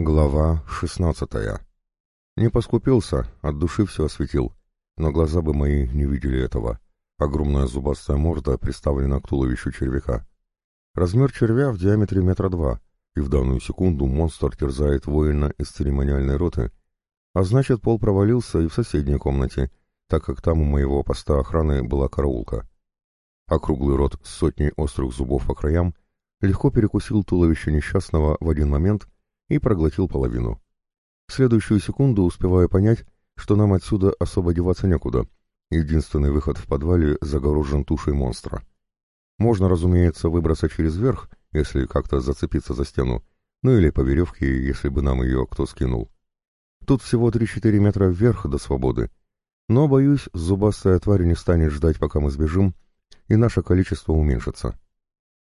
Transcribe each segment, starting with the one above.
Глава шестнадцатая. Не поскупился, от души все осветил, но глаза бы мои не видели этого. Огромная зубастая морда приставлена к туловищу червяка. Размер червя в диаметре метра два, и в данную секунду монстр терзает воина из церемониальной роты, а значит, пол провалился и в соседней комнате, так как там у моего поста охраны была караулка. Округлый рот с сотней острых зубов по краям легко перекусил туловище несчастного в один момент — и проглотил половину. В следующую секунду успеваю понять, что нам отсюда особо деваться некуда. Единственный выход в подвале загорожен тушей монстра. Можно, разумеется, выбраться через верх, если как-то зацепиться за стену, ну или по веревке, если бы нам ее кто скинул. Тут всего 3-4 метра вверх до свободы. Но, боюсь, зубастая тварь не станет ждать, пока мы сбежим, и наше количество уменьшится.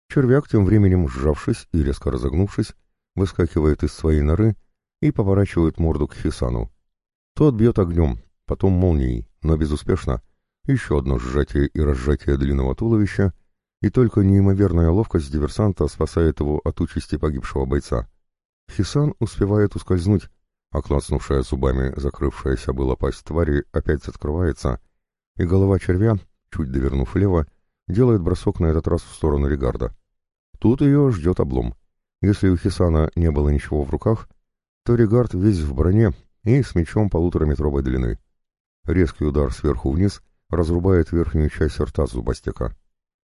Червяк, тем временем сжавшись и резко разогнувшись, выскакивает из своей норы и поворачивает морду к Хисану. Тот бьет огнем, потом молнией, но безуспешно. Еще одно сжатие и разжатие длинного туловища, и только неимоверная ловкость диверсанта спасает его от участи погибшего бойца. Хисан успевает ускользнуть, а клацнувшая зубами закрывшаяся была пасть твари опять открывается, и голова червя, чуть довернув влево, делает бросок на этот раз в сторону Регарда. Тут ее ждет облом. Если у Хисана не было ничего в руках, то Регард весь в броне и с мечом полутораметровой длины. Резкий удар сверху вниз разрубает верхнюю часть рта зубастика.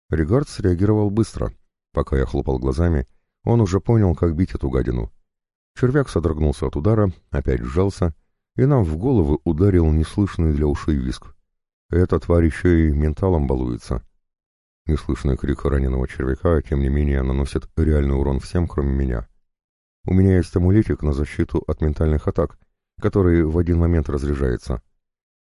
Регард среагировал быстро. Пока я хлопал глазами, он уже понял, как бить эту гадину. Червяк содрогнулся от удара, опять сжался, и нам в голову ударил неслышный для ушей виск. Эта тварь еще и менталом балуется. Неслышный крик раненого червяка, тем не менее, наносит реальный урон всем, кроме меня. У меня есть амулетик на защиту от ментальных атак, который в один момент разряжается.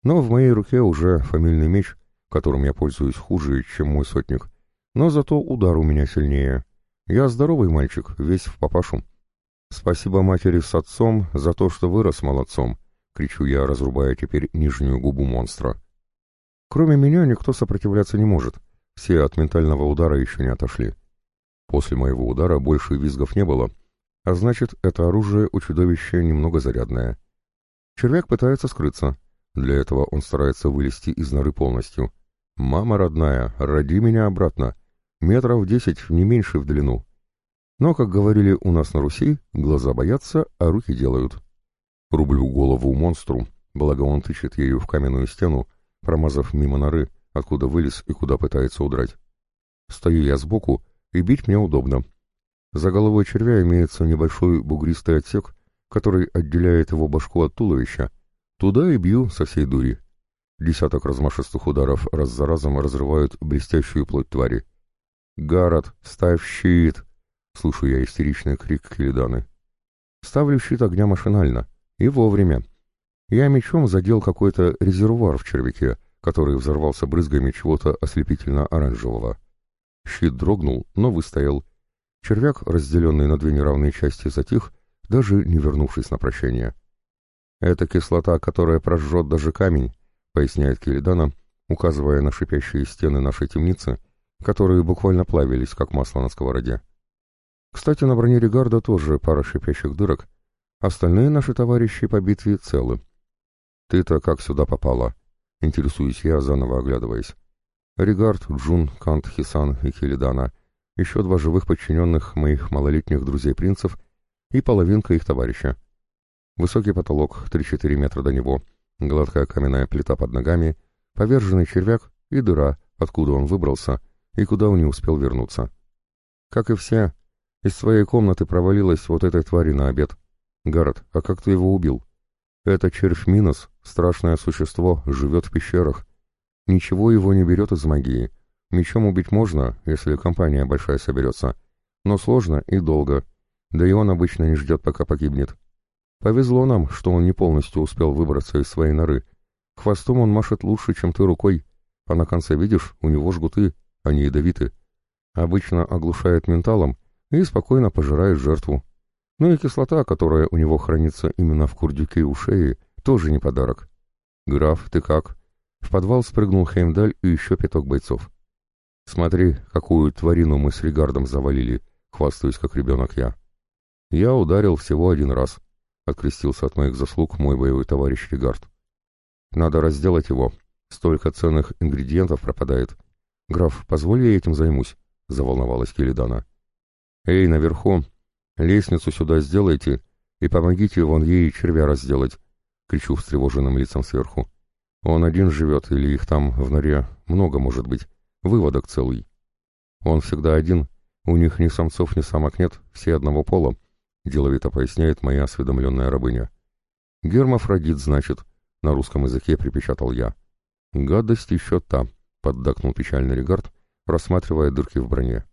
Но в моей руке уже фамильный меч, которым я пользуюсь хуже, чем мой сотник. Но зато удар у меня сильнее. Я здоровый мальчик, весь в папашу. Спасибо матери с отцом за то, что вырос молодцом, кричу я, разрубая теперь нижнюю губу монстра. Кроме меня никто сопротивляться не может. Все от ментального удара еще не отошли. После моего удара больше визгов не было, а значит, это оружие у чудовища немного зарядное. Червяк пытается скрыться. Для этого он старается вылезти из норы полностью. «Мама родная, роди меня обратно. Метров десять, не меньше в длину». Но, как говорили у нас на Руси, глаза боятся, а руки делают. Рублю голову монстру, благо он тычет ею в каменную стену, промазав мимо норы, откуда вылез и куда пытается удрать. Стою я сбоку, и бить мне удобно. За головой червя имеется небольшой бугристый отсек, который отделяет его башку от туловища. Туда и бью со всей дури. Десяток размашистых ударов раз за разом разрывают блестящую плоть твари. «Гаррет, ставь щит!» — слышу я истеричный крик Келеданы. Ставлю щит огня машинально. И вовремя. Я мечом задел какой-то резервуар в червяке, который взорвался брызгами чего-то ослепительно-оранжевого. Щит дрогнул, но выстоял. Червяк, разделенный на две неравные части, затих, даже не вернувшись на прощение. «Это кислота, которая прожжет даже камень», — поясняет Келедана, указывая на шипящие стены нашей темницы, которые буквально плавились, как масло на сковороде. Кстати, на броне Регарда тоже пара шипящих дырок. Остальные наши товарищи по битве целы. «Ты-то как сюда попала?» Интересуюсь я, заново оглядываясь. Ригард, Джун, Кант, Хисан и Хилидана, еще два живых подчиненных моих малолетних друзей-принцев и половинка их товарища. Высокий потолок, 3-4 метра до него, гладкая каменная плита под ногами, поверженный червяк и дыра, откуда он выбрался и куда он не успел вернуться. Как и все, из своей комнаты провалилась вот этой твари на обед. Гаррет, а как ты его убил? Это червь Минос, страшное существо, живет в пещерах. Ничего его не берет из магии. Мечом убить можно, если компания большая соберется. Но сложно и долго. Да и он обычно не ждет, пока погибнет. Повезло нам, что он не полностью успел выбраться из своей норы. Хвостом он машет лучше, чем ты рукой. А на конце, видишь, у него жгуты, они ядовиты. Обычно оглушает менталом и спокойно пожирает жертву. Ну и кислота, которая у него хранится именно в курдюке у шеи, тоже не подарок. «Граф, ты как?» В подвал спрыгнул Хеймдаль и еще пяток бойцов. «Смотри, какую тварину мы с Ригардом завалили», — хвастаюсь, как ребенок я. Я ударил всего один раз. — открестился от моих заслуг мой боевой товарищ Регард. «Надо разделать его. Столько ценных ингредиентов пропадает. Граф, позволь я этим займусь», — заволновалась Келидана. «Эй, наверху, лестницу сюда сделайте и помогите вон ей червя разделать», — кричу встревоженным лицом сверху. «Он один живет, или их там в норе много может быть. Выводок целый». «Он всегда один, у них ни самцов, ни самок нет, все одного пола», — деловито поясняет моя осведомленная рабыня. «Гермафродит, значит», — на русском языке припечатал я. «Гадость еще та», — поддакнул печальный Регард, рассматривая дырки в броне.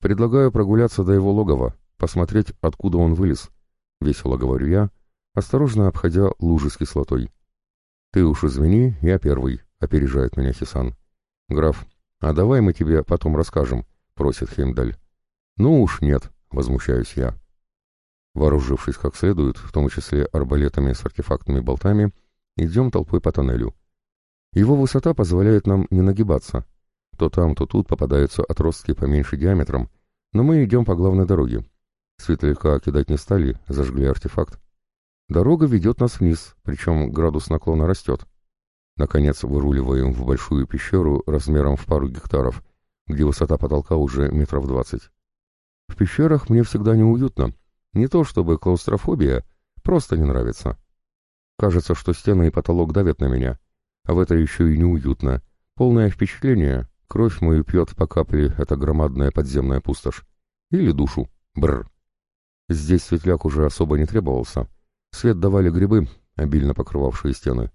«Предлагаю прогуляться до его логова, посмотреть, откуда он вылез», — весело говорю я, осторожно обходя лужи с кислотой. «Ты уж извини, я первый», — опережает меня Хисан. «Граф, а давай мы тебе потом расскажем», — просит Хеймдаль. «Ну уж нет», — возмущаюсь я. Вооружившись как следует, в том числе арбалетами с артефактными болтами, идем толпой по тоннелю. Его высота позволяет нам не нагибаться, то там, то тут попадаются отростки поменьше диаметром, но мы идем по главной дороге. Светляка кидать не стали, зажгли артефакт. Дорога ведет нас вниз, причем градус наклона растет. Наконец выруливаем в большую пещеру размером в пару гектаров, где высота потолка уже метров двадцать. В пещерах мне всегда неуютно. Не то чтобы клаустрофобия, просто не нравится. Кажется, что стены и потолок давят на меня, а в это еще и неуютно. Полное впечатление, Кровь мою пьет по капле эта громадная подземная пустошь. Или душу. Бррр. Здесь светляк уже особо не требовался. Свет давали грибы, обильно покрывавшие стены.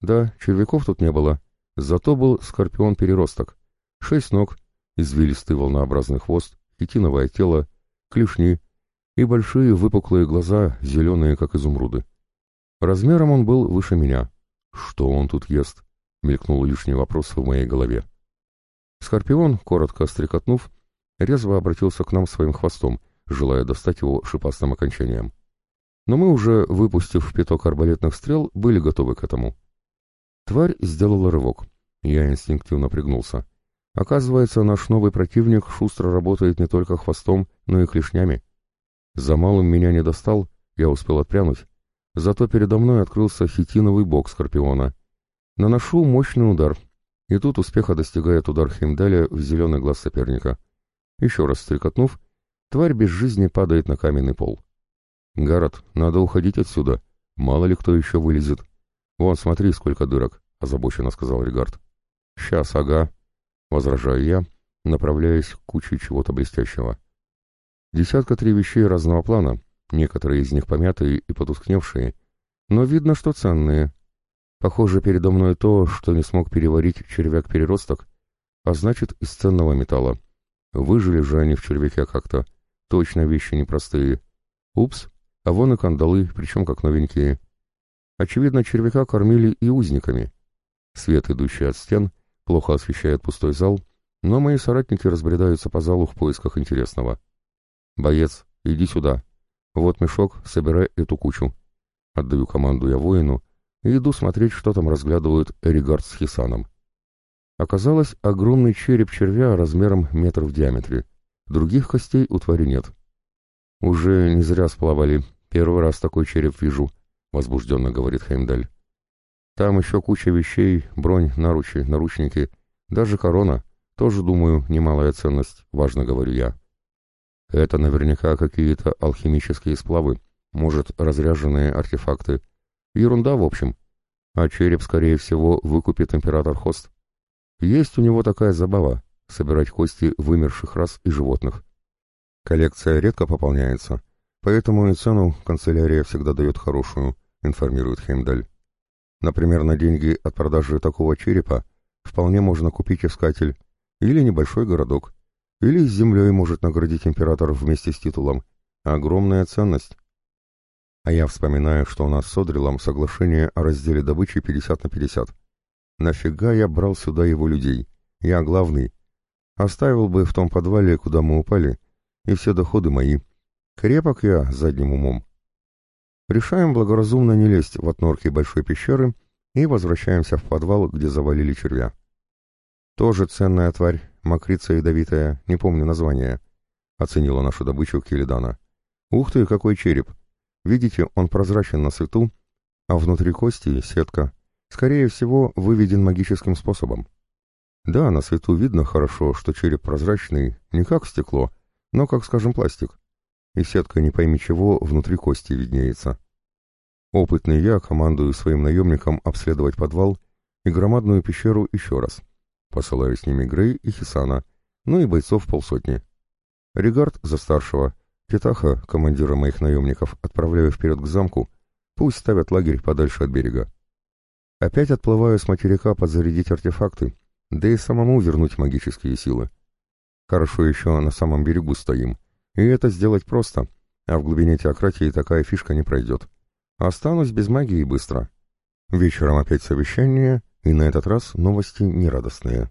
Да, червяков тут не было. Зато был скорпион-переросток. Шесть ног, извилистый волнообразный хвост, хитиновое тело, клешни и большие выпуклые глаза, зеленые, как изумруды. Размером он был выше меня. Что он тут ест? Мелькнул лишний вопрос в моей голове. Скорпион, коротко стрекотнув, резво обратился к нам своим хвостом, желая достать его шипастым окончанием. Но мы уже, выпустив пяток арбалетных стрел, были готовы к этому. Тварь сделала рывок. Я инстинктивно пригнулся. Оказывается, наш новый противник шустро работает не только хвостом, но и клешнями. За малым меня не достал, я успел отпрянуть. Зато передо мной открылся хитиновый бок Скорпиона. Наношу мощный удар, и тут успеха достигает удар Химдаля в зеленый глаз соперника. Еще раз стрекотнув, тварь без жизни падает на каменный пол. «Гаррет, надо уходить отсюда. Мало ли кто еще вылезет. Вон, смотри, сколько дырок», — озабоченно сказал Регард. «Сейчас, ага», — возражаю я, направляясь к куче чего-то блестящего. Десятка три вещей разного плана, некоторые из них помятые и потускневшие, но видно, что ценные, Похоже, передо мной то, что не смог переварить червяк-переросток, а значит, из ценного металла. Выжили же они в червяке как-то. Точно вещи непростые. Упс, а вон и кандалы, причем как новенькие. Очевидно, червяка кормили и узниками. Свет, идущий от стен, плохо освещает пустой зал, но мои соратники разбредаются по залу в поисках интересного. «Боец, иди сюда. Вот мешок, собирай эту кучу». Отдаю команду я воину, и иду смотреть, что там разглядывают Эригард с Хисаном. Оказалось, огромный череп червя размером метр в диаметре. Других костей у твари нет. «Уже не зря сплавали. Первый раз такой череп вижу», — возбужденно говорит Хеймдаль. «Там еще куча вещей, бронь, наручи, наручники, даже корона. Тоже, думаю, немалая ценность, важно говорю я». «Это наверняка какие-то алхимические сплавы, может, разряженные артефакты», Ерунда, в общем. А череп, скорее всего, выкупит император Хост. Есть у него такая забава — собирать кости вымерших рас и животных. Коллекция редко пополняется, поэтому и цену канцелярия всегда дает хорошую, информирует Хеймдаль. Например, на деньги от продажи такого черепа вполне можно купить искатель или небольшой городок, или с землей может наградить император вместе с титулом. Огромная ценность. А я вспоминаю, что у нас с Одрилом соглашение о разделе добычи 50 на 50. Нафига я брал сюда его людей? Я главный. Оставил бы в том подвале, куда мы упали, и все доходы мои. Крепок я задним умом. Решаем благоразумно не лезть в отнорки большой пещеры и возвращаемся в подвал, где завалили червя. Тоже ценная тварь, мокрица ядовитая, не помню название. Оценила нашу добычу Келидана. Ух ты, какой череп! Видите, он прозрачен на свету, а внутри кости сетка. Скорее всего, выведен магическим способом. Да, на свету видно хорошо, что череп прозрачный, не как стекло, но как, скажем, пластик. И сетка не пойми чего внутри кости виднеется. Опытный я командую своим наемникам обследовать подвал и громадную пещеру еще раз. Посылаю с ними Грей и Хисана, ну и бойцов полсотни. Регард за старшего, Питаха, командира моих наемников, отправляю вперед к замку, пусть ставят лагерь подальше от берега. Опять отплываю с материка подзарядить артефакты, да и самому вернуть магические силы. Хорошо еще на самом берегу стоим, и это сделать просто, а в глубине теократии такая фишка не пройдет. Останусь без магии быстро. Вечером опять совещание, и на этот раз новости нерадостные.